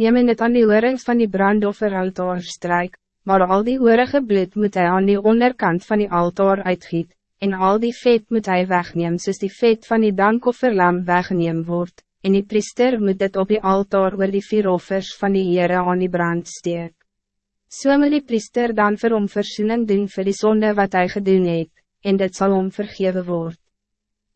neem in het aan die oorings van die brandofferaltaar strijk, maar al die oorige bloed moet hij aan die onderkant van die altaar uitgiet, en al die vet moet hij wegneem soos die vet van die dankofferlam wegneem wordt, en die priester moet dit op die altaar oor die vier offers van die Heere aan die brand steek. So moet die priester dan vir hom versoening doen vir die zonde wat hij gedoen het, en dit zal hom vergeven word.